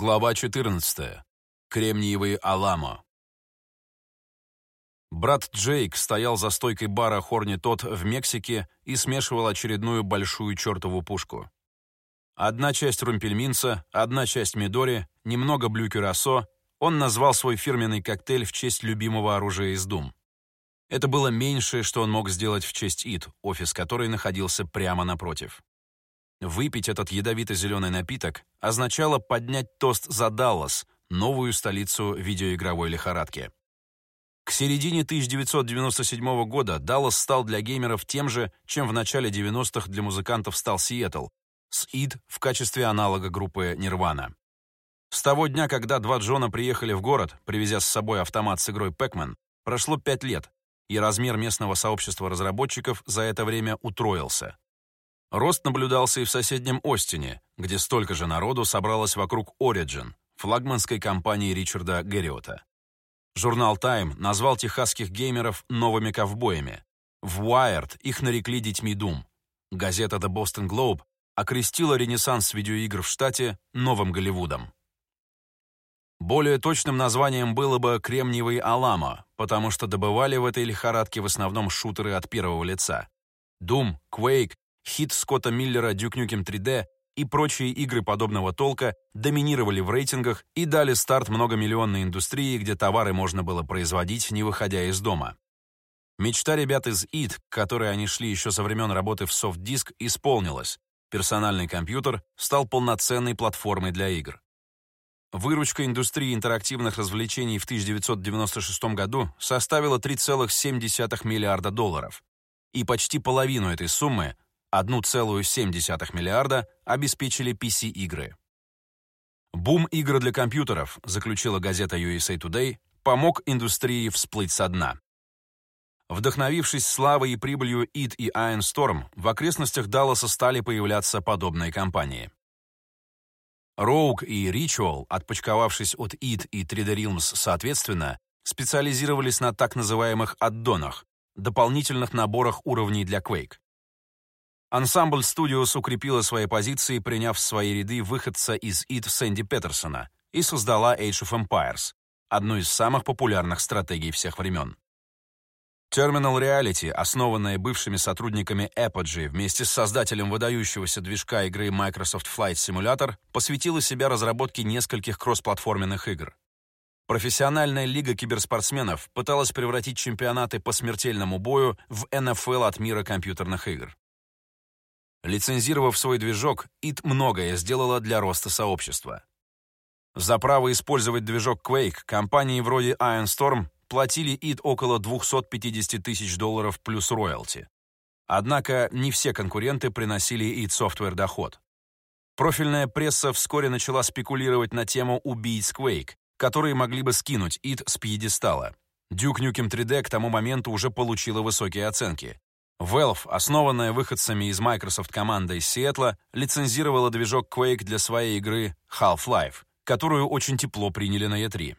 Глава 14. Кремниевый Аламо. Брат Джейк стоял за стойкой бара Хорни Тот в Мексике и смешивал очередную большую чертову пушку. Одна часть румпельминца, одна часть Мидори, немного блюкюрасо. Он назвал свой фирменный коктейль в честь любимого оружия из Дум. Это было меньшее, что он мог сделать в честь ИТ, офис которой находился прямо напротив. Выпить этот ядовито-зеленый напиток означало поднять тост за Даллас, новую столицу видеоигровой лихорадки. К середине 1997 года Даллас стал для геймеров тем же, чем в начале 90-х для музыкантов стал Сиэтл, с id в качестве аналога группы Nirvana. С того дня, когда два Джона приехали в город, привезя с собой автомат с игрой Pac-Man, прошло пять лет, и размер местного сообщества разработчиков за это время утроился. Рост наблюдался и в соседнем Остине, где столько же народу собралось вокруг Origin, флагманской компании Ричарда Герриота. Журнал Time назвал техасских геймеров новыми ковбоями. В Wired их нарекли детьми Doom. Газета The Boston Globe окрестила ренессанс видеоигр в штате новым Голливудом. Более точным названием было бы «Кремниевый Алама», потому что добывали в этой лихорадке в основном шутеры от первого лица. Doom, Quake хит Скотта Миллера Duke Nukem 3D и прочие игры подобного толка доминировали в рейтингах и дали старт многомиллионной индустрии, где товары можно было производить, не выходя из дома. Мечта ребят из id, к которой они шли еще со времен работы в софт-диск, исполнилась. Персональный компьютер стал полноценной платформой для игр. Выручка индустрии интерактивных развлечений в 1996 году составила 3,7 миллиарда долларов. И почти половину этой суммы 1,7 миллиарда обеспечили PC-игры. Бум игр для компьютеров, заключила газета USA Today, помог индустрии всплыть со дна. Вдохновившись славой и прибылью id и Iron Storm, в окрестностях Далласа стали появляться подобные компании. Rogue и Ritual, отпочковавшись от id и 3D Realms соответственно, специализировались на так называемых аддонах, дополнительных наборах уровней для Quake. Ансамбль Studios укрепила свои позиции, приняв в свои ряды выходца из id Сэнди Петерсона и создала Age of Empires, одну из самых популярных стратегий всех времен. Terminal Reality, основанная бывшими сотрудниками Apogee вместе с создателем выдающегося движка игры Microsoft Flight Simulator, посвятила себя разработке нескольких кроссплатформенных игр. Профессиональная лига киберспортсменов пыталась превратить чемпионаты по смертельному бою в NFL от мира компьютерных игр. Лицензировав свой движок, id многое сделала для роста сообщества. За право использовать движок Quake компании вроде Iron Storm платили id около 250 тысяч долларов плюс роялти. Однако не все конкуренты приносили id Software доход. Профильная пресса вскоре начала спекулировать на тему убийц Quake, которые могли бы скинуть id с пьедестала. Duke Nukem 3D к тому моменту уже получила высокие оценки, Valve, основанная выходцами из Microsoft команда из Сиэтла, лицензировала движок Quake для своей игры Half-Life, которую очень тепло приняли на E3.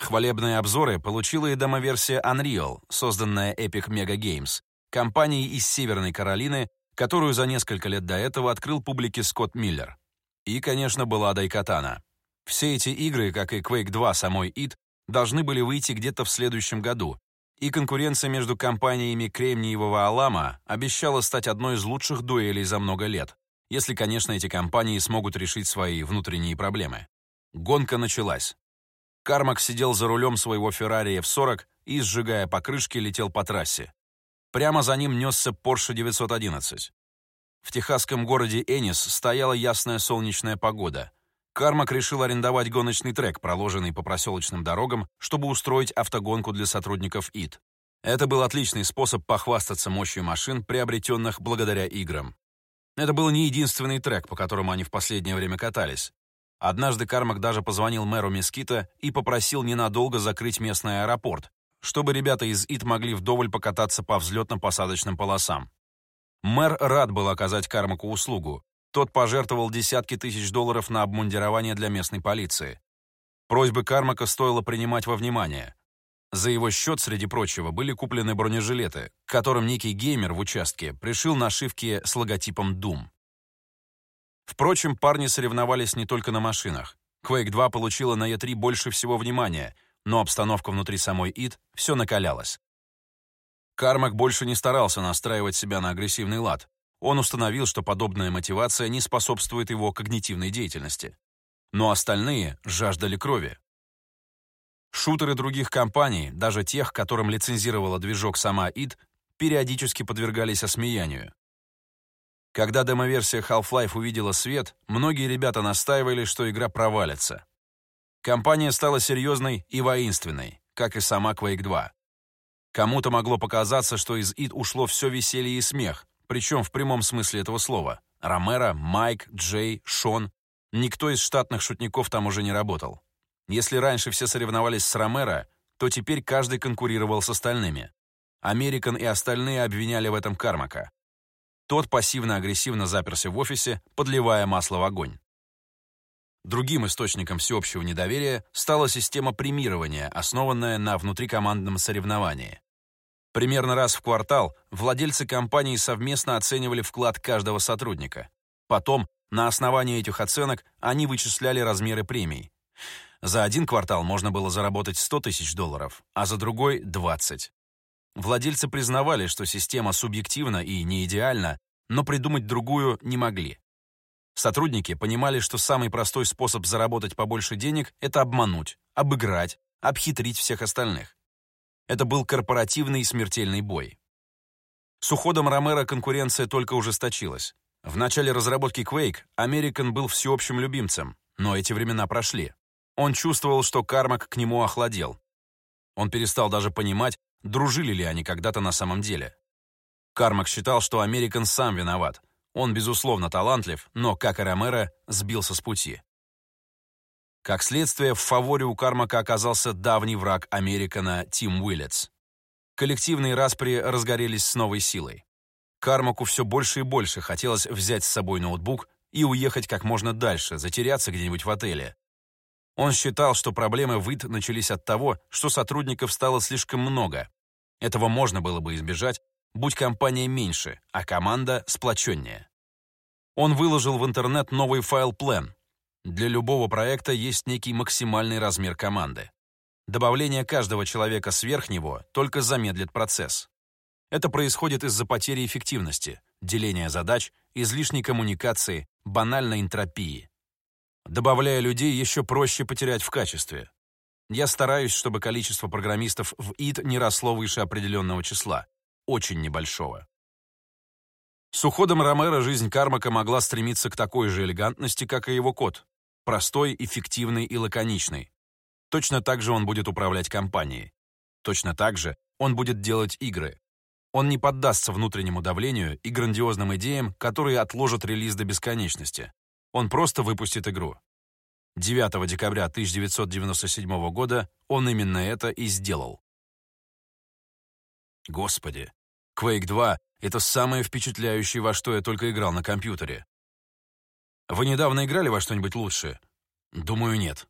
Хвалебные обзоры получила и демоверсия Unreal, созданная Epic Mega Games, компанией из Северной Каролины, которую за несколько лет до этого открыл публике Скотт Миллер. И, конечно, была Дайкатана. Все эти игры, как и Quake 2 самой id, должны были выйти где-то в следующем году, и конкуренция между компаниями Кремниевого Алама обещала стать одной из лучших дуэлей за много лет, если, конечно, эти компании смогут решить свои внутренние проблемы. Гонка началась. Кармак сидел за рулем своего Феррари F40 и, сжигая покрышки, летел по трассе. Прямо за ним несся Porsche 911. В техасском городе Энис стояла ясная солнечная погода, Кармак решил арендовать гоночный трек, проложенный по проселочным дорогам, чтобы устроить автогонку для сотрудников ИТ. Это был отличный способ похвастаться мощью машин, приобретенных благодаря играм. Это был не единственный трек, по которому они в последнее время катались. Однажды Кармак даже позвонил мэру Мескита и попросил ненадолго закрыть местный аэропорт, чтобы ребята из ИТ могли вдоволь покататься по взлетно-посадочным полосам. Мэр рад был оказать Кармаку услугу, тот пожертвовал десятки тысяч долларов на обмундирование для местной полиции. Просьбы Кармака стоило принимать во внимание. За его счет, среди прочего, были куплены бронежилеты, которым некий геймер в участке пришил нашивки с логотипом Doom. Впрочем, парни соревновались не только на машинах. Quake 2 получила на E3 больше всего внимания, но обстановка внутри самой id все накалялась. Кармак больше не старался настраивать себя на агрессивный лад. Он установил, что подобная мотивация не способствует его когнитивной деятельности. Но остальные жаждали крови. Шутеры других компаний, даже тех, которым лицензировала движок сама id, периодически подвергались осмеянию. Когда демоверсия Half-Life увидела свет, многие ребята настаивали, что игра провалится. Компания стала серьезной и воинственной, как и сама Quake 2. Кому-то могло показаться, что из id ушло все веселье и смех, причем в прямом смысле этого слова. Ромеро, Майк, Джей, Шон. Никто из штатных шутников там уже не работал. Если раньше все соревновались с Ромеро, то теперь каждый конкурировал с остальными. Американ и остальные обвиняли в этом Кармака. Тот пассивно-агрессивно заперся в офисе, подливая масло в огонь. Другим источником всеобщего недоверия стала система премирования, основанная на внутрикомандном соревновании. Примерно раз в квартал владельцы компании совместно оценивали вклад каждого сотрудника. Потом, на основании этих оценок, они вычисляли размеры премий. За один квартал можно было заработать 100 тысяч долларов, а за другой — 20. Владельцы признавали, что система субъективна и не идеальна, но придумать другую не могли. Сотрудники понимали, что самый простой способ заработать побольше денег — это обмануть, обыграть, обхитрить всех остальных. Это был корпоративный смертельный бой. С уходом Ромеро конкуренция только ужесточилась. В начале разработки Quake American был всеобщим любимцем, но эти времена прошли. Он чувствовал, что Кармак к нему охладел. Он перестал даже понимать, дружили ли они когда-то на самом деле. Кармак считал, что Американ сам виноват, он, безусловно, талантлив, но, как и Ромеро, сбился с пути. Как следствие, в фаворе у Кармака оказался давний враг Американа Тим Уиллетс. Коллективные распри разгорелись с новой силой. Кармаку все больше и больше хотелось взять с собой ноутбук и уехать как можно дальше, затеряться где-нибудь в отеле. Он считал, что проблемы в ИТ начались от того, что сотрудников стало слишком много. Этого можно было бы избежать, будь компания меньше, а команда сплоченнее. Он выложил в интернет новый файл-план. Для любого проекта есть некий максимальный размер команды. Добавление каждого человека сверх него только замедлит процесс. Это происходит из-за потери эффективности, деления задач, излишней коммуникации, банальной энтропии. Добавляя людей, еще проще потерять в качестве. Я стараюсь, чтобы количество программистов в id не росло выше определенного числа, очень небольшого. С уходом Ромеро жизнь Кармака могла стремиться к такой же элегантности, как и его код. Простой, эффективный и лаконичный. Точно так же он будет управлять компанией. Точно так же он будет делать игры. Он не поддастся внутреннему давлению и грандиозным идеям, которые отложат релиз до бесконечности. Он просто выпустит игру. 9 декабря 1997 года он именно это и сделал. Господи, Quake 2 это самое впечатляющее, во что я только играл на компьютере. Вы недавно играли во что-нибудь лучшее? Думаю, нет.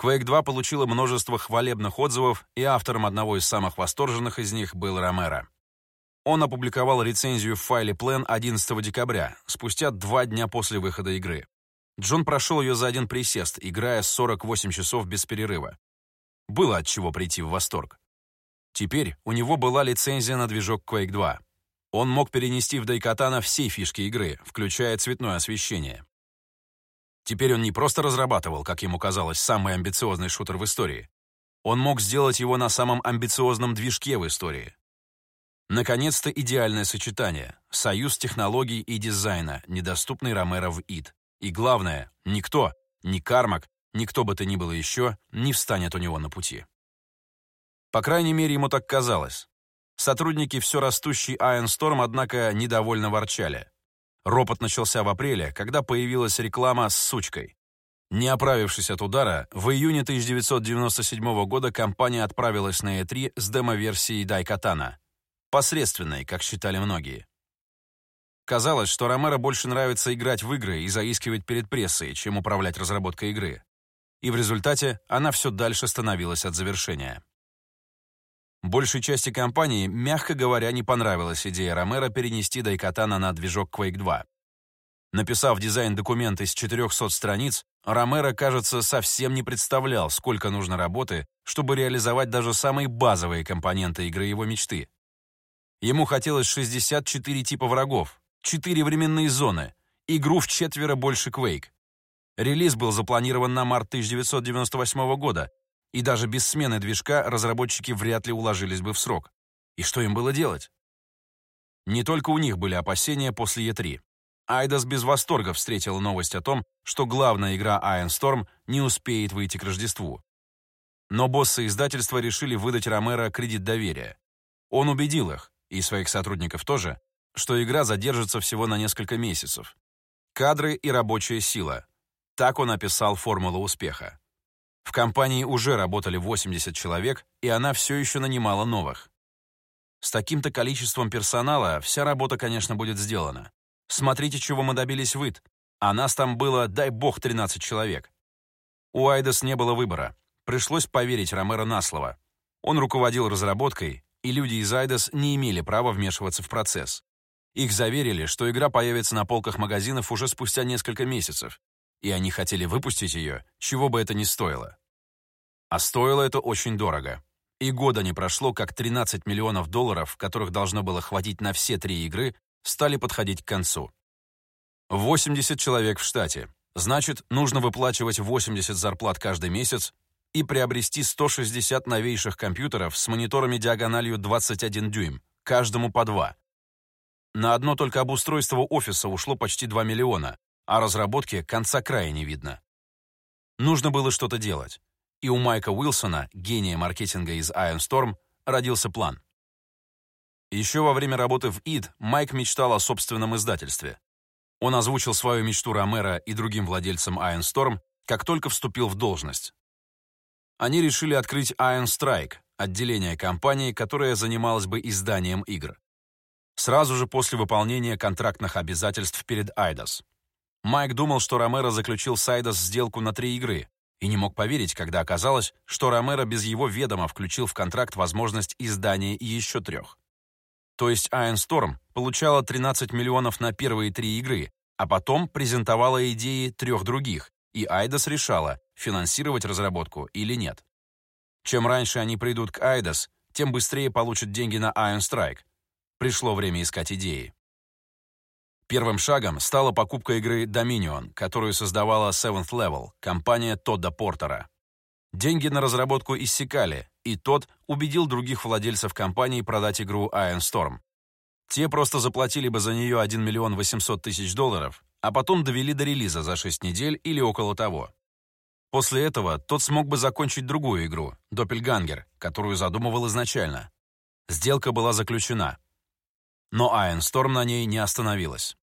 Quake 2 получила множество хвалебных отзывов, и автором одного из самых восторженных из них был Ромеро. Он опубликовал рецензию в файле Plan 11 декабря, спустя два дня после выхода игры. Джон прошел ее за один присест, играя 48 часов без перерыва. Было от чего прийти в восторг. Теперь у него была лицензия на движок Quake 2. Он мог перенести в Дайкатана все фишки игры, включая цветное освещение. Теперь он не просто разрабатывал, как ему казалось, самый амбициозный шутер в истории. Он мог сделать его на самом амбициозном движке в истории. Наконец-то идеальное сочетание — союз технологий и дизайна, недоступный Ромеро в id. И главное, никто, ни Кармак, никто бы то ни было еще, не встанет у него на пути. По крайней мере, ему так казалось. Сотрудники все растущей Iron Storm, однако, недовольно ворчали. Ропот начался в апреле, когда появилась реклама с сучкой. Не оправившись от удара, в июне 1997 года компания отправилась на E3 с демо-версией Дайкатана. Посредственной, как считали многие. Казалось, что Ромеро больше нравится играть в игры и заискивать перед прессой, чем управлять разработкой игры. И в результате она все дальше становилась от завершения. Большей части компании, мягко говоря, не понравилась идея Ромеро перенести Дайкатана на движок Quake 2. Написав дизайн-документ из 400 страниц, Ромеро, кажется, совсем не представлял, сколько нужно работы, чтобы реализовать даже самые базовые компоненты игры его мечты. Ему хотелось 64 типа врагов, 4 временные зоны, игру в четверо больше Quake. Релиз был запланирован на март 1998 года, и даже без смены движка разработчики вряд ли уложились бы в срок. И что им было делать? Не только у них были опасения после E3. Айдас без восторга встретила новость о том, что главная игра Iron Storm не успеет выйти к Рождеству. Но боссы издательства решили выдать Ромеро кредит доверия. Он убедил их, и своих сотрудников тоже, что игра задержится всего на несколько месяцев. Кадры и рабочая сила. Так он описал формулу успеха. В компании уже работали 80 человек, и она все еще нанимала новых. С таким-то количеством персонала вся работа, конечно, будет сделана. Смотрите, чего мы добились в ИТ. А нас там было, дай бог, 13 человек. У Айдас не было выбора. Пришлось поверить Ромеро на слово. Он руководил разработкой, и люди из Айдас не имели права вмешиваться в процесс. Их заверили, что игра появится на полках магазинов уже спустя несколько месяцев, и они хотели выпустить ее, чего бы это ни стоило. А стоило это очень дорого. И года не прошло, как 13 миллионов долларов, которых должно было хватить на все три игры, стали подходить к концу. 80 человек в штате. Значит, нужно выплачивать 80 зарплат каждый месяц и приобрести 160 новейших компьютеров с мониторами диагональю 21 дюйм, каждому по два. На одно только обустройство офиса ушло почти 2 миллиона, а разработке конца края не видно. Нужно было что-то делать. И у Майка Уилсона, гения маркетинга из Iron Storm, родился план. Еще во время работы в id Майк мечтал о собственном издательстве. Он озвучил свою мечту Ромеро и другим владельцам Iron Storm, как только вступил в должность. Они решили открыть Iron Strike, отделение компании, которое занималось бы изданием игр. Сразу же после выполнения контрактных обязательств перед Айдас. Майк думал, что Ромеро заключил с Айдас сделку на три игры, и не мог поверить, когда оказалось, что Ромеро без его ведома включил в контракт возможность издания еще трех. То есть Iron Storm получала 13 миллионов на первые три игры, а потом презентовала идеи трех других, и Айдас решала, финансировать разработку или нет. Чем раньше они придут к Айдас, тем быстрее получат деньги на Iron Strike. Пришло время искать идеи. Первым шагом стала покупка игры Dominion, которую создавала Seventh Level, компания Тодда Портера. Деньги на разработку иссякали, и тот убедил других владельцев компании продать игру Iron Storm. Те просто заплатили бы за нее 1 миллион 800 тысяч долларов, а потом довели до релиза за 6 недель или около того. После этого тот смог бы закончить другую игру, Doppelganger, которую задумывал изначально. Сделка была заключена. Но Storm на ней не остановилась.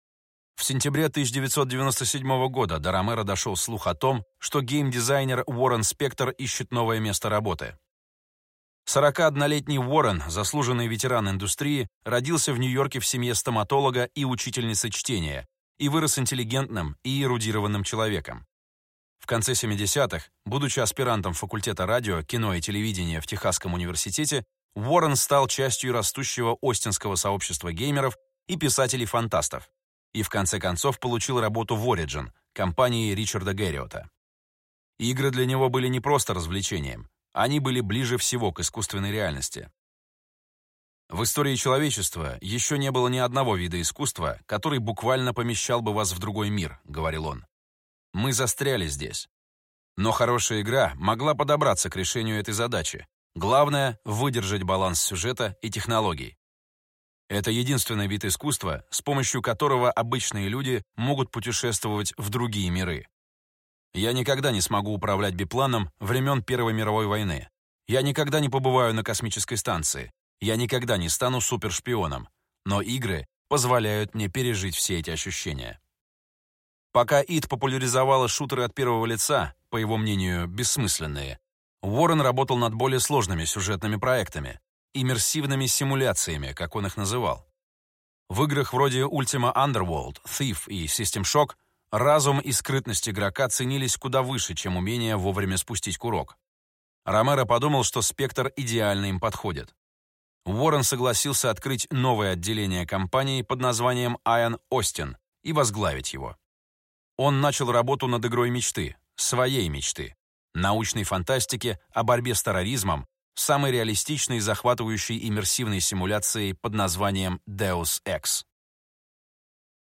В сентябре 1997 года до Ромеро дошел слух о том, что геймдизайнер Уоррен Спектор ищет новое место работы. 41-летний Уоррен, заслуженный ветеран индустрии, родился в Нью-Йорке в семье стоматолога и учительницы чтения и вырос интеллигентным и эрудированным человеком. В конце 70-х, будучи аспирантом факультета радио, кино и телевидения в Техасском университете, Уоррен стал частью растущего остинского сообщества геймеров и писателей-фантастов и в конце концов получил работу в Origin, компании Ричарда Герриота. Игры для него были не просто развлечением, они были ближе всего к искусственной реальности. В истории человечества еще не было ни одного вида искусства, который буквально помещал бы вас в другой мир, говорил он. Мы застряли здесь. Но хорошая игра могла подобраться к решению этой задачи. Главное — выдержать баланс сюжета и технологий. Это единственный вид искусства, с помощью которого обычные люди могут путешествовать в другие миры. Я никогда не смогу управлять бипланом времен Первой мировой войны. Я никогда не побываю на космической станции. Я никогда не стану супершпионом. Но игры позволяют мне пережить все эти ощущения. Пока ИТ популяризовала шутеры от первого лица, по его мнению, бессмысленные, Уоррен работал над более сложными сюжетными проектами, иммерсивными симуляциями, как он их называл. В играх вроде Ultima Underworld, Thief и System Shock разум и скрытность игрока ценились куда выше, чем умение вовремя спустить курок. Ромеро подумал, что спектр идеально им подходит. Уоррен согласился открыть новое отделение компании под названием Iron Austin и возглавить его. Он начал работу над игрой мечты, своей мечты, научной фантастики о борьбе с терроризмом, самой реалистичной и захватывающей иммерсивной симуляцией под названием Deus Ex.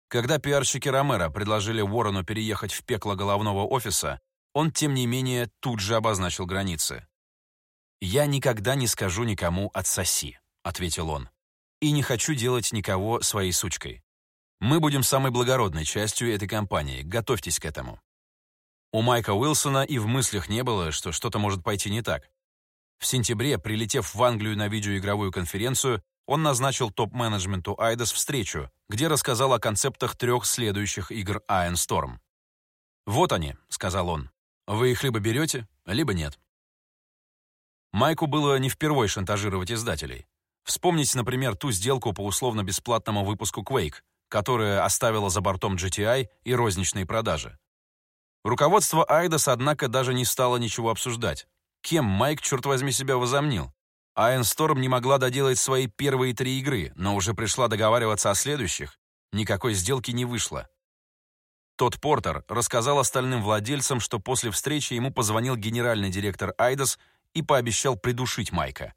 Когда пиарщики Ромеро предложили Уоррену переехать в пекло головного офиса, он, тем не менее, тут же обозначил границы. «Я никогда не скажу никому «отсоси», — ответил он, «и не хочу делать никого своей сучкой. Мы будем самой благородной частью этой компании, готовьтесь к этому». У Майка Уилсона и в мыслях не было, что что-то может пойти не так. В сентябре, прилетев в Англию на видеоигровую конференцию, он назначил топ-менеджменту Айдас встречу, где рассказал о концептах трех следующих игр Iron Storm. «Вот они», — сказал он. «Вы их либо берете, либо нет». Майку было не впервой шантажировать издателей. Вспомните, например, ту сделку по условно-бесплатному выпуску Quake, которая оставила за бортом GTI и розничные продажи. Руководство Айдас, однако, даже не стало ничего обсуждать. Кем Майк, черт возьми, себя возомнил? Айнсторм не могла доделать свои первые три игры, но уже пришла договариваться о следующих. Никакой сделки не вышло. Тот Портер рассказал остальным владельцам, что после встречи ему позвонил генеральный директор Айдас и пообещал придушить Майка.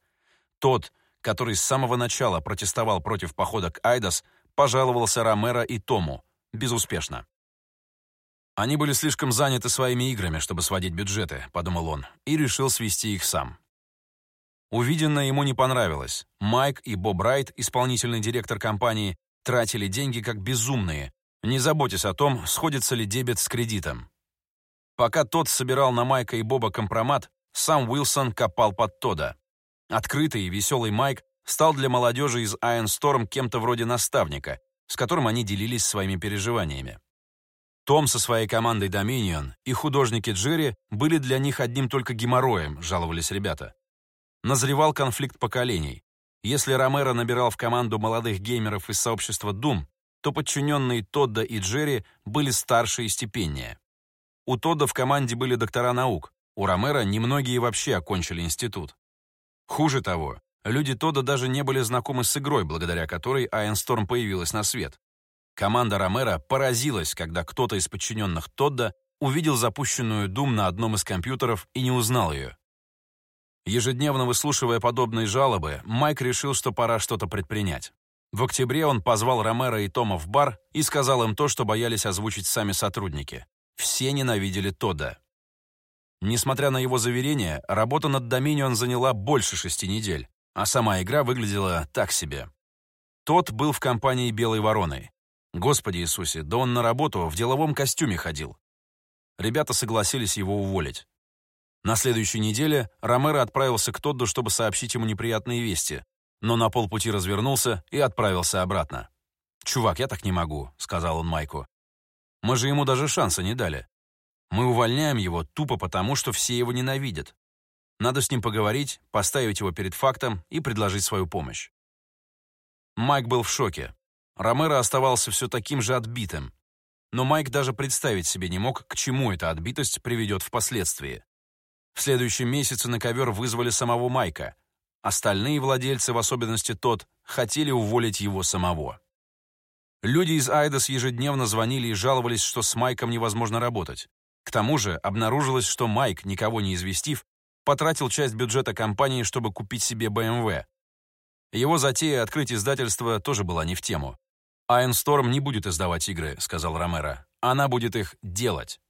Тот, который с самого начала протестовал против похода к Айдас, пожаловался Ромеро и Тому. Безуспешно. Они были слишком заняты своими играми, чтобы сводить бюджеты, подумал он, и решил свести их сам. Увиденное ему не понравилось. Майк и Боб Райт, исполнительный директор компании, тратили деньги как безумные, не заботясь о том, сходится ли дебет с кредитом. Пока тот собирал на Майка и Боба компромат, сам Уилсон копал под Тода. Открытый и веселый Майк стал для молодежи из Iron Storm кем-то вроде наставника, с которым они делились своими переживаниями. Том со своей командой Dominion и художники Джерри были для них одним только геморроем, жаловались ребята. Назревал конфликт поколений. Если Ромеро набирал в команду молодых геймеров из сообщества Doom, то подчиненные Тодда и Джерри были старше и степеннее. У Тодда в команде были доктора наук, у Ромеро немногие вообще окончили институт. Хуже того, люди Тодда даже не были знакомы с игрой, благодаря которой Айнсторм появилась на свет. Команда Ромеро поразилась, когда кто-то из подчиненных Тодда увидел запущенную Doom на одном из компьютеров и не узнал ее. Ежедневно выслушивая подобные жалобы, Майк решил, что пора что-то предпринять. В октябре он позвал Ромеро и Тома в бар и сказал им то, что боялись озвучить сами сотрудники. Все ненавидели Тодда. Несмотря на его заверения, работа над Dominion заняла больше шести недель, а сама игра выглядела так себе. Тот был в компании «Белой вороны», Господи Иисусе, да он на работу в деловом костюме ходил. Ребята согласились его уволить. На следующей неделе Ромеро отправился к Тодду, чтобы сообщить ему неприятные вести, но на полпути развернулся и отправился обратно. «Чувак, я так не могу», — сказал он Майку. «Мы же ему даже шанса не дали. Мы увольняем его тупо потому, что все его ненавидят. Надо с ним поговорить, поставить его перед фактом и предложить свою помощь». Майк был в шоке. Ромеро оставался все таким же отбитым. Но Майк даже представить себе не мог, к чему эта отбитость приведет впоследствии. В следующем месяце на ковер вызвали самого Майка. Остальные владельцы, в особенности тот, хотели уволить его самого. Люди из Айдас ежедневно звонили и жаловались, что с Майком невозможно работать. К тому же обнаружилось, что Майк, никого не известив, потратил часть бюджета компании, чтобы купить себе BMW. Его затея открыть издательство тоже была не в тему. «Айнсторм не будет издавать игры», — сказал Ромеро. «Она будет их делать.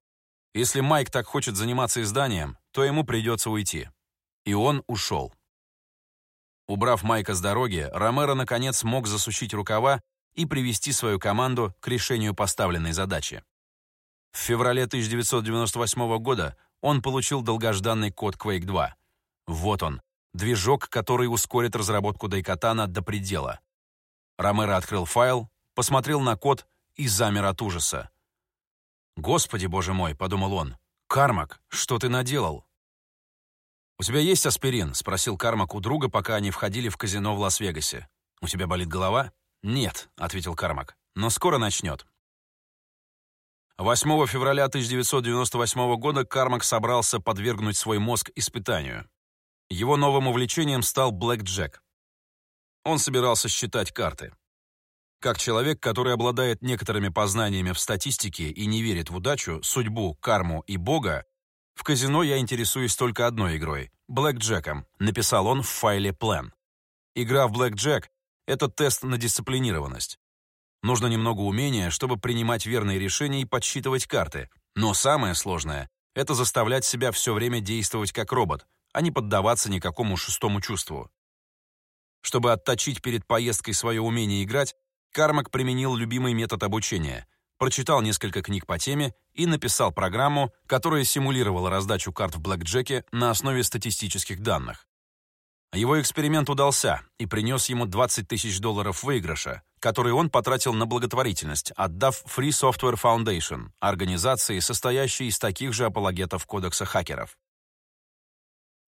Если Майк так хочет заниматься изданием, то ему придется уйти». И он ушел. Убрав Майка с дороги, Ромеро наконец мог засучить рукава и привести свою команду к решению поставленной задачи. В феврале 1998 года он получил долгожданный код Quake 2. Вот он, движок, который ускорит разработку Дайкатана до предела. Ромеро открыл файл, посмотрел на код и замер от ужаса. «Господи, боже мой!» — подумал он. «Кармак, что ты наделал?» «У тебя есть аспирин?» — спросил Кармак у друга, пока они входили в казино в Лас-Вегасе. «У тебя болит голова?» «Нет», — ответил Кармак, — «но скоро начнет». 8 февраля 1998 года Кармак собрался подвергнуть свой мозг испытанию. Его новым увлечением стал блэк Джек. Он собирался считать карты. Как человек, который обладает некоторыми познаниями в статистике и не верит в удачу, судьбу, карму и Бога, в казино я интересуюсь только одной игрой — блэкджеком, написал он в файле Plan. Игра в блэкджек — это тест на дисциплинированность. Нужно немного умения, чтобы принимать верные решения и подсчитывать карты. Но самое сложное — это заставлять себя все время действовать как робот, а не поддаваться никакому шестому чувству. Чтобы отточить перед поездкой свое умение играть, Кармак применил любимый метод обучения. Прочитал несколько книг по теме и написал программу, которая симулировала раздачу карт в блэкджеке на основе статистических данных. Его эксперимент удался и принес ему 20 тысяч долларов выигрыша, которые он потратил на благотворительность, отдав Free Software Foundation, организации, состоящей из таких же апологетов кодекса хакеров.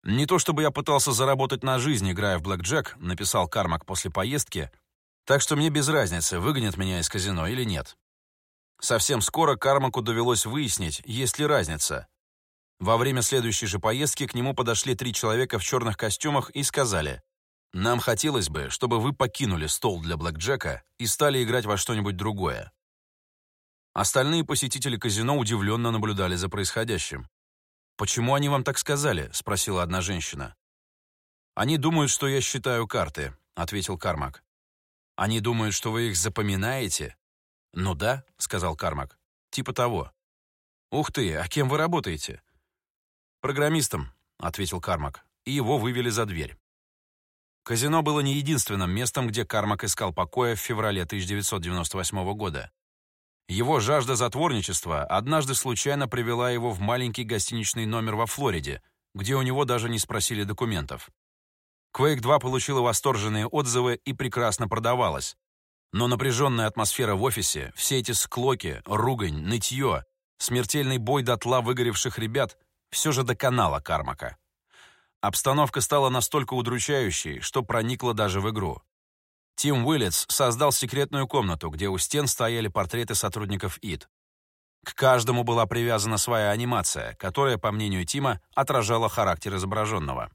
«Не то чтобы я пытался заработать на жизнь, играя в блэкджек», написал Кармак после поездки, так что мне без разницы, выгонят меня из казино или нет. Совсем скоро Кармаку довелось выяснить, есть ли разница, во время следующей же поездки к нему подошли три человека в черных костюмах и сказали, «Нам хотелось бы, чтобы вы покинули стол для блэкджека и стали играть во что-нибудь другое». Остальные посетители казино удивленно наблюдали за происходящим. «Почему они вам так сказали?» — спросила одна женщина. «Они думают, что я считаю карты», — ответил Кармак. «Они думают, что вы их запоминаете?» «Ну да», — сказал Кармак. «Типа того». «Ух ты, а кем вы работаете?» «Программистом», — ответил Кармак, и его вывели за дверь. Казино было не единственным местом, где Кармак искал покоя в феврале 1998 года. Его жажда затворничества однажды случайно привела его в маленький гостиничный номер во Флориде, где у него даже не спросили документов. Quake 2 получила восторженные отзывы и прекрасно продавалась. Но напряженная атмосфера в офисе, все эти склоки, ругань, нытье, смертельный бой дотла выгоревших ребят все же доконала Кармака. Обстановка стала настолько удручающей, что проникла даже в игру. Тим Уиллетс создал секретную комнату, где у стен стояли портреты сотрудников ИД. К каждому была привязана своя анимация, которая, по мнению Тима, отражала характер изображенного.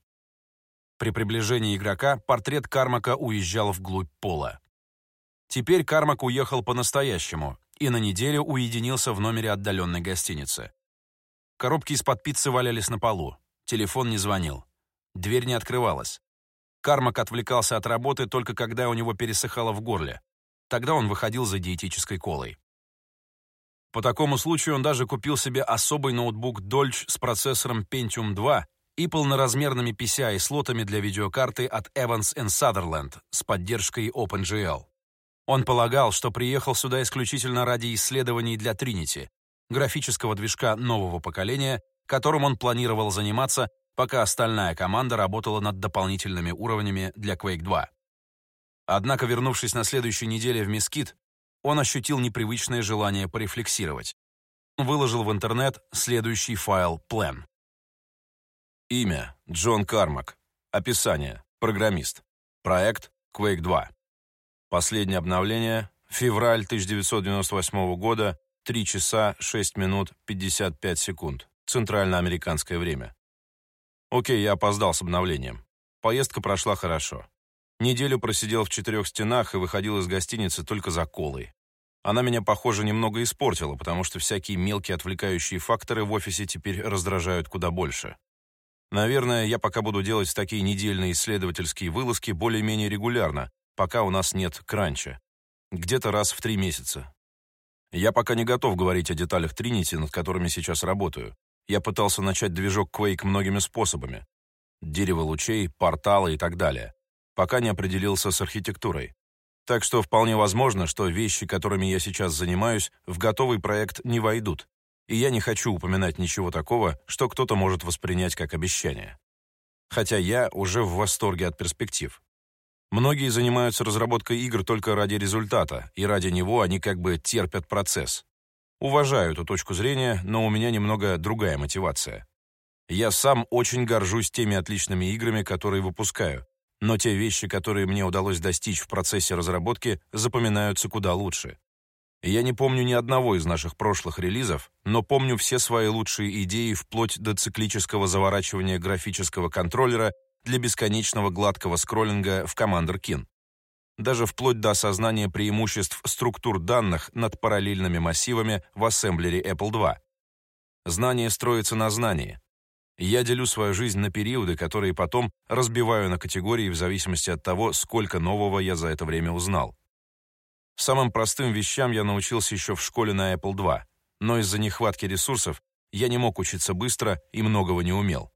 При приближении игрока портрет Кармака уезжал вглубь пола. Теперь Кармак уехал по-настоящему и на неделю уединился в номере отдаленной гостиницы. Коробки из-под пиццы валялись на полу. Телефон не звонил. Дверь не открывалась. Кармак отвлекался от работы только когда у него пересыхало в горле. Тогда он выходил за диетической колой. По такому случаю он даже купил себе особый ноутбук Dolch с процессором Pentium 2 и полноразмерными PCI-слотами для видеокарты от Evans Sutherland с поддержкой OpenGL. Он полагал, что приехал сюда исключительно ради исследований для Trinity, графического движка нового поколения, которым он планировал заниматься, пока остальная команда работала над дополнительными уровнями для Quake 2. Однако, вернувшись на следующей неделе в Мескит, он ощутил непривычное желание порефлексировать. Выложил в интернет следующий файл Plan. Имя – Джон Кармак. Описание – программист. Проект – Quake 2. Последнее обновление – февраль 1998 года, 3 часа 6 минут 55 секунд. Центральноамериканское время. Окей, я опоздал с обновлением. Поездка прошла хорошо. Неделю просидел в четырех стенах и выходил из гостиницы только за колой. Она меня, похоже, немного испортила, потому что всякие мелкие отвлекающие факторы в офисе теперь раздражают куда больше. Наверное, я пока буду делать такие недельные исследовательские вылазки более-менее регулярно, пока у нас нет кранча. Где-то раз в три месяца. Я пока не готов говорить о деталях Trinity, над которыми сейчас работаю. Я пытался начать движок Quake многими способами. Дерево лучей, порталы и так далее. Пока не определился с архитектурой. Так что вполне возможно, что вещи, которыми я сейчас занимаюсь, в готовый проект не войдут. И я не хочу упоминать ничего такого, что кто-то может воспринять как обещание. Хотя я уже в восторге от перспектив. Многие занимаются разработкой игр только ради результата, и ради него они как бы терпят процесс. Уважаю эту точку зрения, но у меня немного другая мотивация. Я сам очень горжусь теми отличными играми, которые выпускаю, но те вещи, которые мне удалось достичь в процессе разработки, запоминаются куда лучше. Я не помню ни одного из наших прошлых релизов, но помню все свои лучшие идеи вплоть до циклического заворачивания графического контроллера для бесконечного гладкого скроллинга в Commander Kin. даже вплоть до осознания преимуществ структур данных над параллельными массивами в ассемблере Apple II. Знание строится на знании. Я делю свою жизнь на периоды, которые потом разбиваю на категории в зависимости от того, сколько нового я за это время узнал. Самым простым вещам я научился еще в школе на Apple II, но из-за нехватки ресурсов я не мог учиться быстро и многого не умел.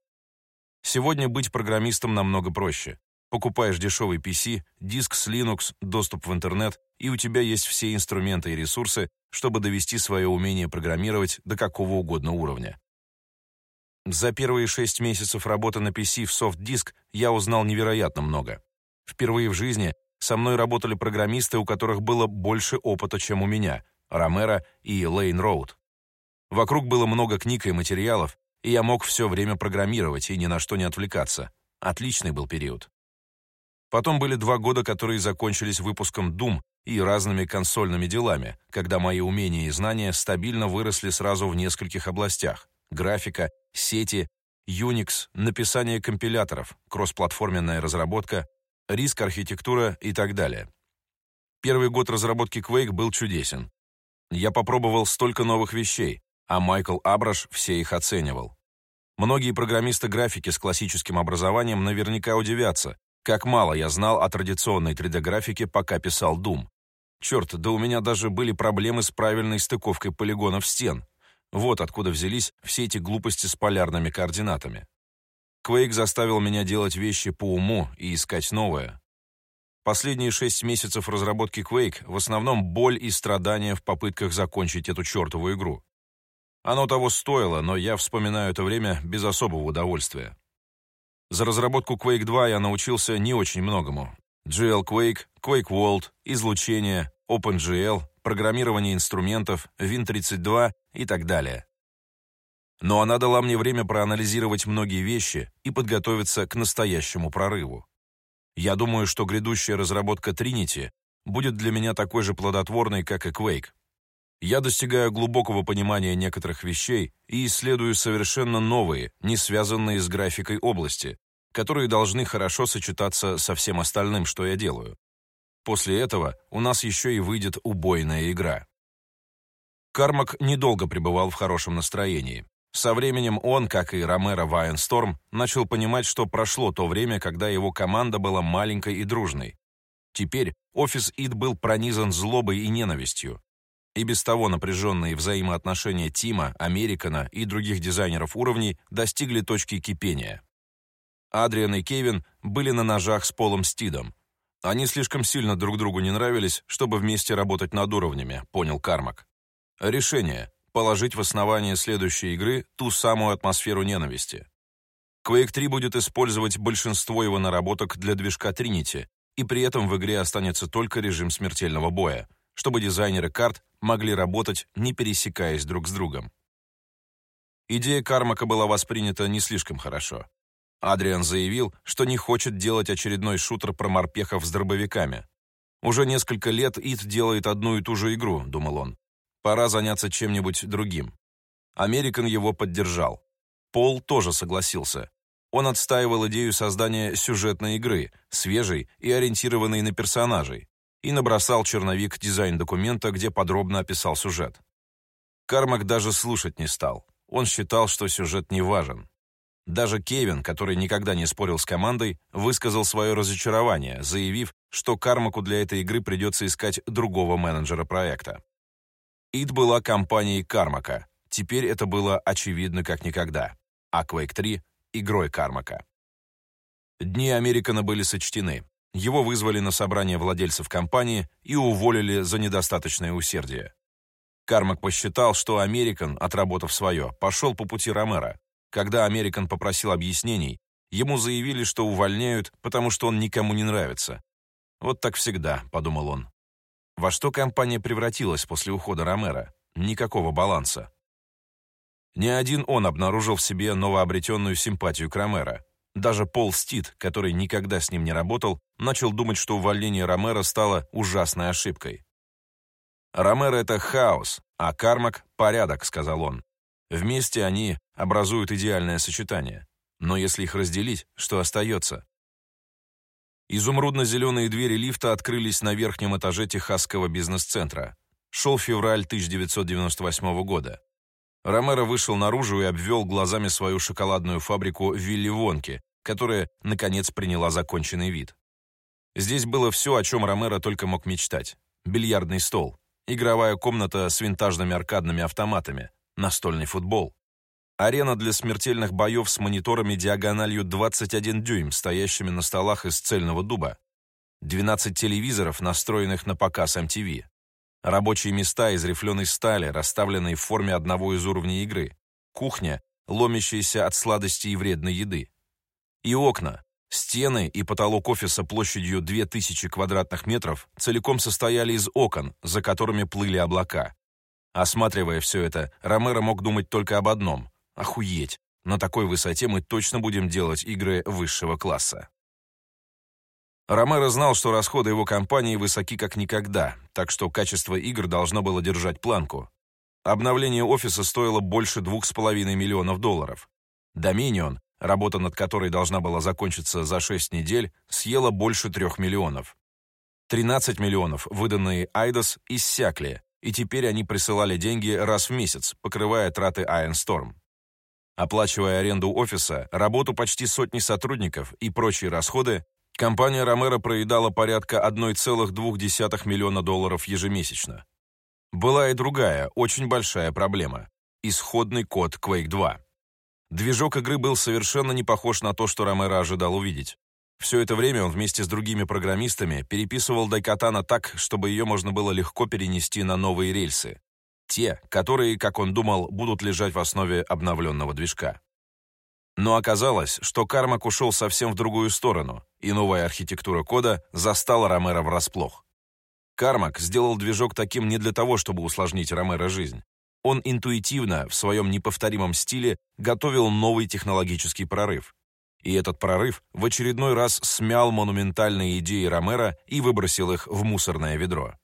Сегодня быть программистом намного проще. Покупаешь дешевый PC, диск с Linux, доступ в интернет, и у тебя есть все инструменты и ресурсы, чтобы довести свое умение программировать до какого угодно уровня. За первые шесть месяцев работы на PC в софт-диск я узнал невероятно много. Впервые в жизни со мной работали программисты, у которых было больше опыта, чем у меня, Ромеро и Лейн Роуд. Вокруг было много книг и материалов, и я мог все время программировать и ни на что не отвлекаться. Отличный был период. Потом были два года, которые закончились выпуском Doom и разными консольными делами, когда мои умения и знания стабильно выросли сразу в нескольких областях — графика, сети, Unix, написание компиляторов, кроссплатформенная разработка, риск-архитектура и так далее. Первый год разработки Quake был чудесен. Я попробовал столько новых вещей, а Майкл Абраш все их оценивал. Многие программисты графики с классическим образованием наверняка удивятся, как мало я знал о традиционной 3D-графике, пока писал Doom. Черт, да у меня даже были проблемы с правильной стыковкой полигонов стен. Вот откуда взялись все эти глупости с полярными координатами. Quake заставил меня делать вещи по уму и искать новое. Последние шесть месяцев разработки Quake в основном боль и страдания в попытках закончить эту чертову игру. Оно того стоило, но я вспоминаю это время без особого удовольствия. За разработку Quake 2 я научился не очень многому. GL Quake, Quake World, излучение, OpenGL, программирование инструментов, Win32 и так далее. Но она дала мне время проанализировать многие вещи и подготовиться к настоящему прорыву. Я думаю, что грядущая разработка Trinity будет для меня такой же плодотворной, как и Quake. Я достигаю глубокого понимания некоторых вещей и исследую совершенно новые, не связанные с графикой области, которые должны хорошо сочетаться со всем остальным, что я делаю. После этого у нас еще и выйдет убойная игра. Кармак недолго пребывал в хорошем настроении. Со временем он, как и Ромеро Вайенсторм, начал понимать, что прошло то время, когда его команда была маленькой и дружной. Теперь офис ИД был пронизан злобой и ненавистью, и без того напряженные взаимоотношения Тима, Американа и других дизайнеров уровней достигли точки кипения. Адриан и Кевин были на ножах с Полом Стидом. Они слишком сильно друг другу не нравились, чтобы вместе работать над уровнями, понял Кармак. Решение — положить в основание следующей игры ту самую атмосферу ненависти. Quake 3 будет использовать большинство его наработок для движка Trinity, и при этом в игре останется только режим смертельного боя, чтобы дизайнеры карт могли работать, не пересекаясь друг с другом. Идея Кармака была воспринята не слишком хорошо. Адриан заявил, что не хочет делать очередной шутер про морпехов с дробовиками. «Уже несколько лет Ит делает одну и ту же игру», — думал он. «Пора заняться чем-нибудь другим». Американ его поддержал. Пол тоже согласился. Он отстаивал идею создания сюжетной игры, свежей и ориентированной на персонажей, и набросал черновик дизайн-документа, где подробно описал сюжет. Кармак даже слушать не стал. Он считал, что сюжет не важен. Даже Кевин, который никогда не спорил с командой, высказал свое разочарование, заявив, что Кармаку для этой игры придется искать другого менеджера проекта. ИД была компанией Кармака. Теперь это было очевидно как никогда. А Quake 3 — игрой Кармака. Дни Американа были сочтены. Его вызвали на собрание владельцев компании и уволили за недостаточное усердие. Кармак посчитал, что Американ, отработав свое, пошел по пути Ромера. Когда Американ попросил объяснений, ему заявили, что увольняют, потому что он никому не нравится. «Вот так всегда», — подумал он. Во что компания превратилась после ухода Ромера? Никакого баланса. Ни один он обнаружил в себе новообретенную симпатию к Ромеро. Даже Пол Стит, который никогда с ним не работал, начал думать, что увольнение Ромеро стало ужасной ошибкой. «Ромеро — это хаос, а Кармак — порядок», — сказал он. «Вместе они образуют идеальное сочетание. Но если их разделить, что остается?» Изумрудно-зеленые двери лифта открылись на верхнем этаже техасского бизнес-центра. Шел февраль 1998 года. Ромеро вышел наружу и обвел глазами свою шоколадную фабрику Вилли Вонки, которая, наконец, приняла законченный вид. Здесь было все, о чем Ромеро только мог мечтать. Бильярдный стол, игровая комната с винтажными аркадными автоматами, настольный футбол. Арена для смертельных боев с мониторами диагональю 21 дюйм, стоящими на столах из цельного дуба. 12 телевизоров, настроенных на показ MTV. Рабочие места из рифленой стали, расставленные в форме одного из уровней игры. Кухня, ломящаяся от сладости и вредной еды. И окна. Стены и потолок офиса площадью 2000 квадратных метров целиком состояли из окон, за которыми плыли облака. Осматривая все это, Ромеро мог думать только об одном Охуеть! На такой высоте мы точно будем делать игры высшего класса. Ромеро знал, что расходы его компании высоки как никогда, так что качество игр должно было держать планку. Обновление офиса стоило больше 2,5 миллионов долларов. Dominion, работа над которой должна была закончиться за 6 недель, съела больше 3 миллионов. 13 миллионов, выданные Айдос, иссякли, и теперь они присылали деньги раз в месяц, покрывая траты Iron Storm. Оплачивая аренду офиса, работу почти сотни сотрудников и прочие расходы, компания Ромеро проедала порядка 1,2 миллиона долларов ежемесячно. Была и другая, очень большая проблема – исходный код Quake 2. Движок игры был совершенно не похож на то, что Ромеро ожидал увидеть. Все это время он вместе с другими программистами переписывал Дайкатана так, чтобы ее можно было легко перенести на новые рельсы. Те, которые, как он думал, будут лежать в основе обновленного движка. Но оказалось, что Кармак ушел совсем в другую сторону, и новая архитектура кода застала Ромеро врасплох. Кармак сделал движок таким не для того, чтобы усложнить Ромеро жизнь. Он интуитивно, в своем неповторимом стиле, готовил новый технологический прорыв. И этот прорыв в очередной раз смял монументальные идеи Ромеро и выбросил их в мусорное ведро.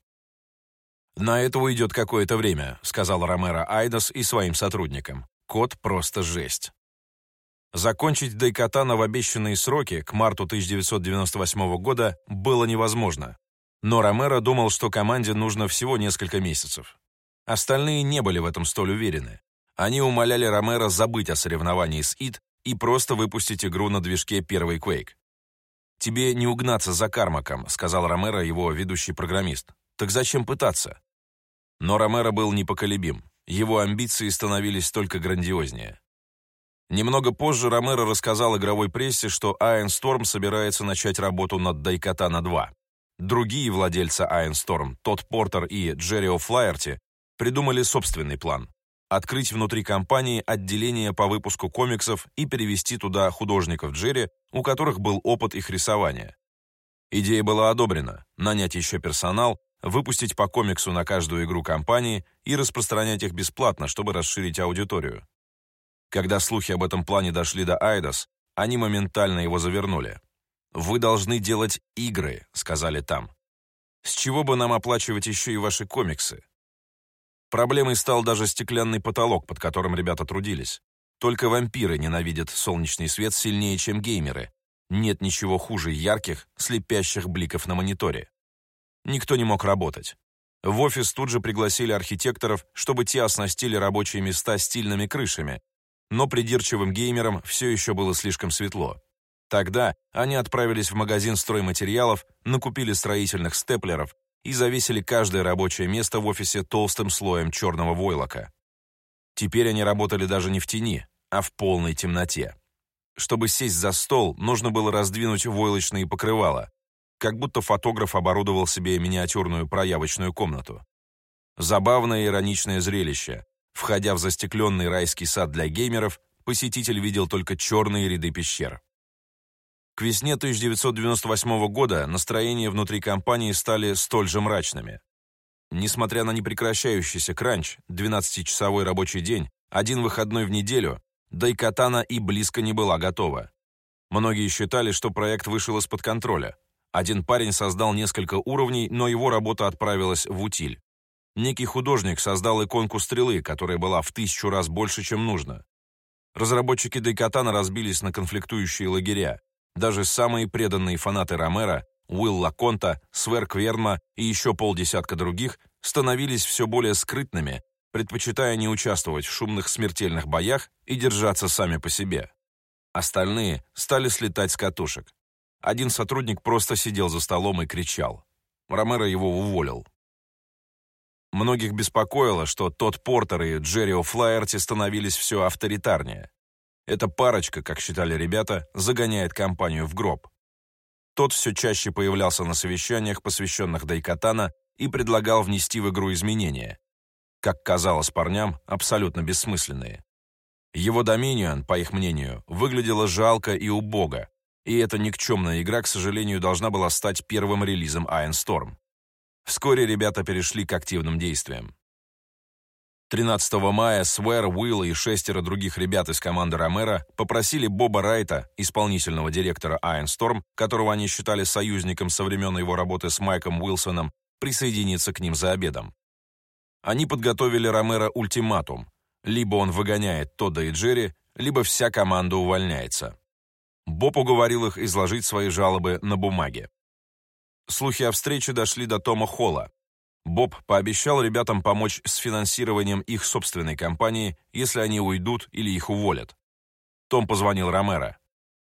«На это уйдет какое-то время», — сказал Ромеро Айдос и своим сотрудникам. «Код просто жесть». Закончить Дайкатана в обещанные сроки к марту 1998 года было невозможно. Но Ромеро думал, что команде нужно всего несколько месяцев. Остальные не были в этом столь уверены. Они умоляли Ромеро забыть о соревновании с ИТ и просто выпустить игру на движке первый Quake. «Тебе не угнаться за Кармаком», — сказал Ромеро, его ведущий программист. Так зачем пытаться? Но Ромеро был непоколебим. Его амбиции становились только грандиознее. Немного позже Ромеро рассказал игровой прессе, что Iron Storm собирается начать работу над Дайкатана 2. Другие владельцы Iron Storm, Тодд Портер и Джерри О'Флаерти, придумали собственный план – открыть внутри компании отделение по выпуску комиксов и перевести туда художников Джерри, у которых был опыт их рисования. Идея была одобрена – нанять еще персонал, выпустить по комиксу на каждую игру компании и распространять их бесплатно, чтобы расширить аудиторию. Когда слухи об этом плане дошли до Айдос, они моментально его завернули. «Вы должны делать игры», — сказали там. «С чего бы нам оплачивать еще и ваши комиксы?» Проблемой стал даже стеклянный потолок, под которым ребята трудились. Только вампиры ненавидят солнечный свет сильнее, чем геймеры. Нет ничего хуже ярких, слепящих бликов на мониторе. Никто не мог работать. В офис тут же пригласили архитекторов, чтобы те оснастили рабочие места стильными крышами, но придирчивым геймерам все еще было слишком светло. Тогда они отправились в магазин стройматериалов, накупили строительных степлеров и завесили каждое рабочее место в офисе толстым слоем черного войлока. Теперь они работали даже не в тени, а в полной темноте. Чтобы сесть за стол, нужно было раздвинуть войлочные покрывала, как будто фотограф оборудовал себе миниатюрную проявочную комнату. Забавное и ироничное зрелище. Входя в застекленный райский сад для геймеров, посетитель видел только черные ряды пещер. К весне 1998 года настроения внутри компании стали столь же мрачными. Несмотря на непрекращающийся кранч, 12-часовой рабочий день, один выходной в неделю, Дайкатана и близко не была готова. Многие считали, что проект вышел из-под контроля, один парень создал несколько уровней, но его работа отправилась в утиль. Некий художник создал иконку стрелы, которая была в тысячу раз больше, чем нужно. Разработчики Дейкатана разбились на конфликтующие лагеря. Даже самые преданные фанаты Ромера, Уилл Лаконта, Свер Кверма и еще полдесятка других становились все более скрытными, предпочитая не участвовать в шумных смертельных боях и держаться сами по себе. Остальные стали слетать с катушек. Один сотрудник просто сидел за столом и кричал. Ромеро его уволил. Многих беспокоило, что тот Портер и Джерри О'Флаерти становились все авторитарнее. Эта парочка, как считали ребята, загоняет компанию в гроб. Тот все чаще появлялся на совещаниях, посвященных Дайкатана, и предлагал внести в игру изменения. Как казалось парням, абсолютно бессмысленные. Его Доминион, по их мнению, выглядела жалко и убого, и эта никчемная игра, к сожалению, должна была стать первым релизом Iron Storm. Вскоре ребята перешли к активным действиям. 13 мая Свер, Уилл и шестеро других ребят из команды Ромера попросили Боба Райта, исполнительного директора Iron Storm, которого они считали союзником со времен его работы с Майком Уилсоном, присоединиться к ним за обедом. Они подготовили Ромеро ультиматум. Либо он выгоняет Тодда и Джерри, либо вся команда увольняется. Боб уговорил их изложить свои жалобы на бумаге. Слухи о встрече дошли до Тома Холла. Боб пообещал ребятам помочь с финансированием их собственной компании, если они уйдут или их уволят. Том позвонил Ромеро.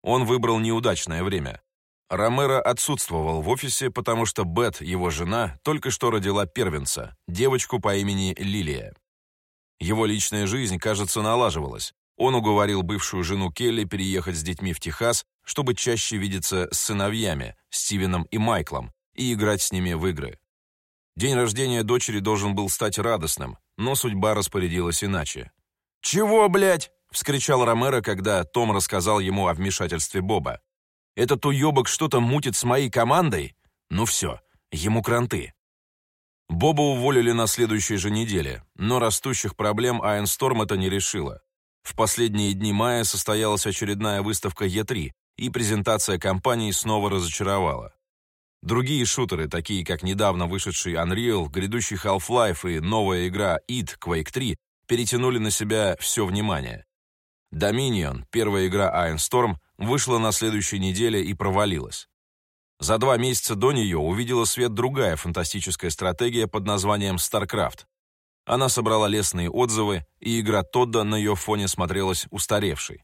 Он выбрал неудачное время. Ромеро отсутствовал в офисе, потому что Бет, его жена, только что родила первенца, девочку по имени Лилия. Его личная жизнь, кажется, налаживалась. Он уговорил бывшую жену Келли переехать с детьми в Техас, чтобы чаще видеться с сыновьями, Стивеном и Майклом, и играть с ними в игры. День рождения дочери должен был стать радостным, но судьба распорядилась иначе. «Чего, блядь?» — вскричал Ромеро, когда Том рассказал ему о вмешательстве Боба. Этот уебок что-то мутит с моей командой? Ну все, ему кранты. Боба уволили на следующей же неделе, но растущих проблем Айнсторм это не решило. В последние дни мая состоялась очередная выставка Е3, и презентация компании снова разочаровала. Другие шутеры, такие как недавно вышедший Unreal, грядущий Half-Life и новая игра id Quake 3, перетянули на себя все внимание. Dominion, первая игра Iron вышла на следующей неделе и провалилась. За два месяца до нее увидела свет другая фантастическая стратегия под названием StarCraft. Она собрала лестные отзывы, и игра Тодда на ее фоне смотрелась устаревшей.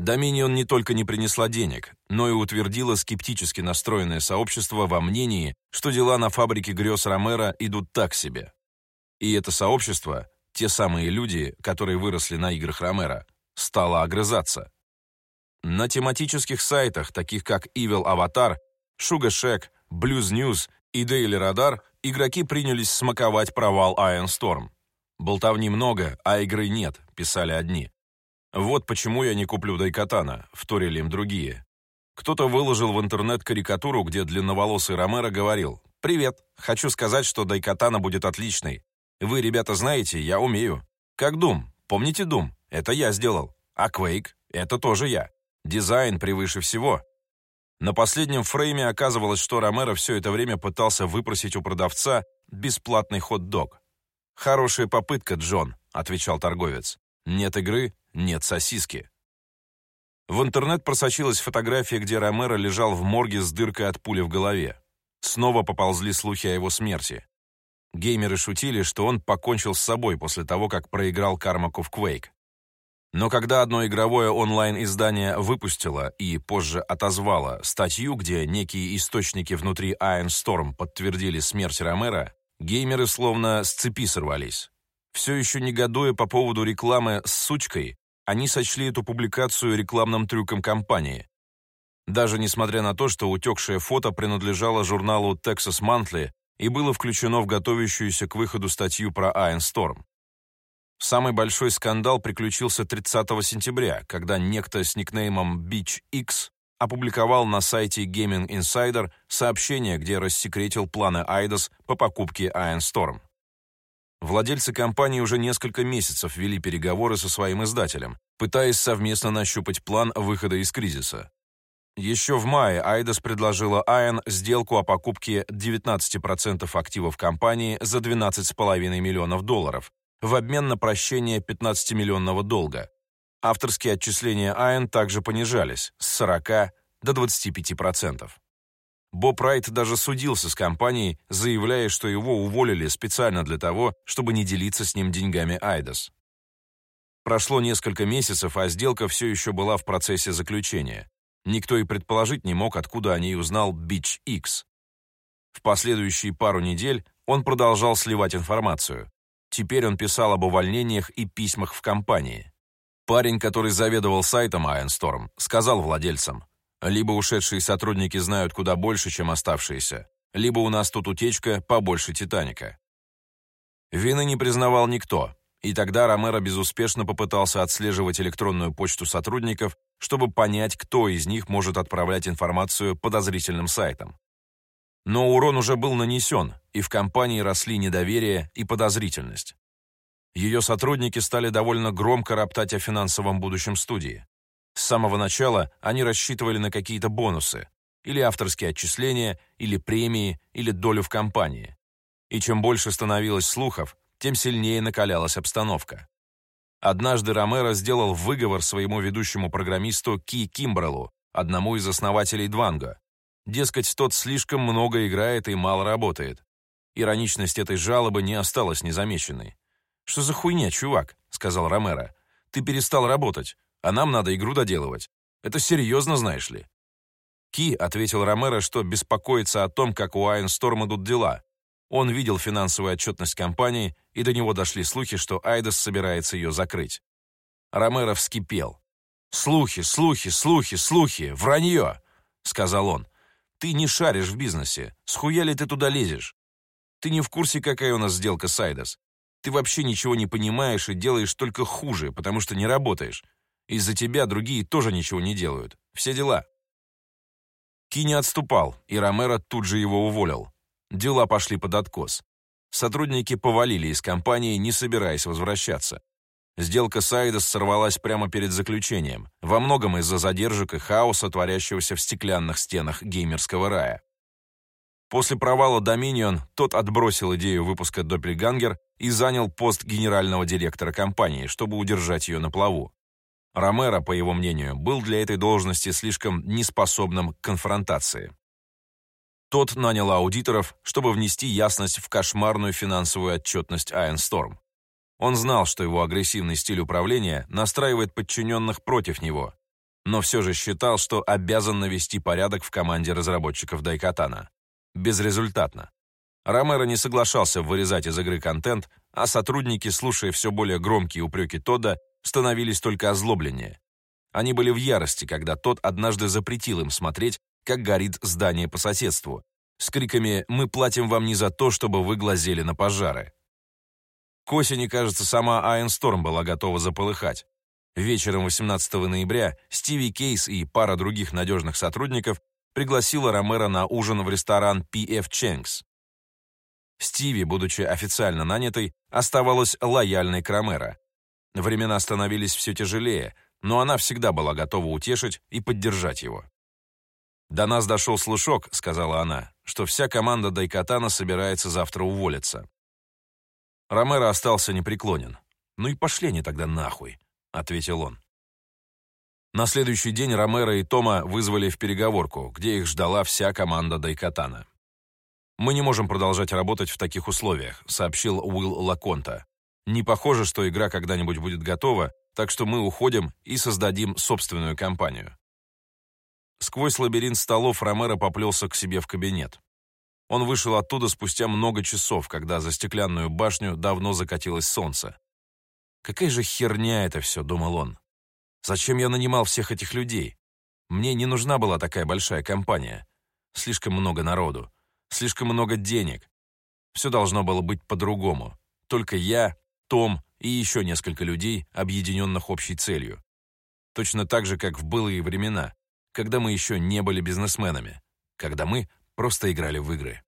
Dominion не только не принесла денег, но и утвердила скептически настроенное сообщество во мнении, что дела на фабрике грез Ромера идут так себе. И это сообщество, те самые люди, которые выросли на играх Ромера, стала огрызаться. На тематических сайтах, таких как Evil Avatar, Sugar Shack, Blues News и Daily Radar, игроки принялись смаковать провал Iron Storm. «Болтовни много, а игры нет», — писали одни. «Вот почему я не куплю Дайкатана», — вторили им другие. Кто-то выложил в интернет карикатуру, где длинноволосый Ромеро говорил «Привет, хочу сказать, что Дайкатана будет отличной. Вы, ребята, знаете, я умею. Как Дум, помните Дум? Это я сделал. А Quake — это тоже я. Дизайн превыше всего. На последнем фрейме оказывалось, что Ромеро все это время пытался выпросить у продавца бесплатный хот-дог. «Хорошая попытка, Джон», — отвечал торговец. «Нет игры, нет сосиски». В интернет просочилась фотография, где Ромеро лежал в морге с дыркой от пули в голове. Снова поползли слухи о его смерти. Геймеры шутили, что он покончил с собой после того, как проиграл Кармаку в Quake. Но когда одно игровое онлайн-издание выпустило и позже отозвало статью, где некие источники внутри Iron Storm подтвердили смерть Ромера, геймеры словно с цепи сорвались. Все еще негодуя по поводу рекламы с сучкой, они сочли эту публикацию рекламным трюком компании. Даже несмотря на то, что утекшее фото принадлежало журналу Texas Monthly и было включено в готовящуюся к выходу статью про Iron Storm. Самый большой скандал приключился 30 сентября, когда некто с никнеймом Beach X опубликовал на сайте Gaming Insider сообщение, где рассекретил планы Eidos по покупке Iron Storm. Владельцы компании уже несколько месяцев вели переговоры со своим издателем, пытаясь совместно нащупать план выхода из кризиса. Еще в мае Айдос предложила Iron сделку о покупке 19% активов компании за 12,5 миллионов долларов, в обмен на прощение 15-миллионного долга. Авторские отчисления АЭН также понижались с 40 до 25%. Боб Райт даже судился с компанией, заявляя, что его уволили специально для того, чтобы не делиться с ним деньгами Айдас. Прошло несколько месяцев, а сделка все еще была в процессе заключения. Никто и предположить не мог, откуда о ней узнал Бич X. В последующие пару недель он продолжал сливать информацию. Теперь он писал об увольнениях и письмах в компании. Парень, который заведовал сайтом Iron сказал владельцам, либо ушедшие сотрудники знают куда больше, чем оставшиеся, либо у нас тут утечка побольше Титаника. Вины не признавал никто, и тогда Ромеро безуспешно попытался отслеживать электронную почту сотрудников, чтобы понять, кто из них может отправлять информацию подозрительным сайтам. Но урон уже был нанесен, и в компании росли недоверие и подозрительность. Ее сотрудники стали довольно громко роптать о финансовом будущем студии. С самого начала они рассчитывали на какие-то бонусы, или авторские отчисления, или премии, или долю в компании. И чем больше становилось слухов, тем сильнее накалялась обстановка. Однажды Ромеро сделал выговор своему ведущему программисту Ки Кимбреллу, одному из основателей Дванго. Дескать, тот слишком много играет и мало работает. Ироничность этой жалобы не осталась незамеченной. «Что за хуйня, чувак?» — сказал Ромеро. «Ты перестал работать, а нам надо игру доделывать. Это серьезно, знаешь ли?» Ки ответил Ромеро, что беспокоится о том, как у Айнсторм идут дела. Он видел финансовую отчетность компании, и до него дошли слухи, что Айдас собирается ее закрыть. Ромеро вскипел. «Слухи, слухи, слухи, слухи, вранье!» — сказал он. «Ты не шаришь в бизнесе. Схуя ли ты туда лезешь? Ты не в курсе, какая у нас сделка с Айдас. Ты вообще ничего не понимаешь и делаешь только хуже, потому что не работаешь. Из-за тебя другие тоже ничего не делают. Все дела. Ки отступал, и Ромеро тут же его уволил. Дела пошли под откос. Сотрудники повалили из компании, не собираясь возвращаться. Сделка с Айдос сорвалась прямо перед заключением, во многом из-за задержек и хаоса, творящегося в стеклянных стенах геймерского рая. После провала Dominion тот отбросил идею выпуска Doppelganger и занял пост генерального директора компании, чтобы удержать ее на плаву. Ромеро, по его мнению, был для этой должности слишком неспособным к конфронтации. Тот нанял аудиторов, чтобы внести ясность в кошмарную финансовую отчетность Iron. Он знал, что его агрессивный стиль управления настраивает подчиненных против него, но все же считал, что обязан навести порядок в команде разработчиков Дайкатана. Безрезультатно. Ромеро не соглашался вырезать из игры контент, а сотрудники, слушая все более громкие упреки Тодда, становились только озлобленнее. Они были в ярости, когда тот однажды запретил им смотреть, как горит здание по соседству, с криками «Мы платим вам не за то, чтобы вы глазели на пожары». К осени, кажется, сама Айнсторм была готова заполыхать. Вечером 18 ноября Стиви Кейс и пара других надежных сотрудников пригласила Ромеро на ужин в ресторан P.F. Chang's. Стиви, будучи официально нанятой, оставалась лояльной к Ромеро. Времена становились все тяжелее, но она всегда была готова утешить и поддержать его. «До нас дошел слушок», — сказала она, «что вся команда Дайкатана собирается завтра уволиться». Ромеро остался непреклонен. «Ну и пошли они тогда нахуй», — ответил он. На следующий день Ромеро и Тома вызвали в переговорку, где их ждала вся команда Дайкатана. «Мы не можем продолжать работать в таких условиях», сообщил Уилл Лаконта. «Не похоже, что игра когда-нибудь будет готова, так что мы уходим и создадим собственную компанию». Сквозь лабиринт столов Ромеро поплелся к себе в кабинет. Он вышел оттуда спустя много часов, когда за стеклянную башню давно закатилось солнце. «Какая же херня это все», — думал он. «Зачем я нанимал всех этих людей? Мне не нужна была такая большая компания. Слишком много народу. Слишком много денег. Все должно было быть по-другому. Только я, Том и еще несколько людей, объединенных общей целью. Точно так же, как в былые времена, когда мы еще не были бизнесменами, когда мы просто играли в игры.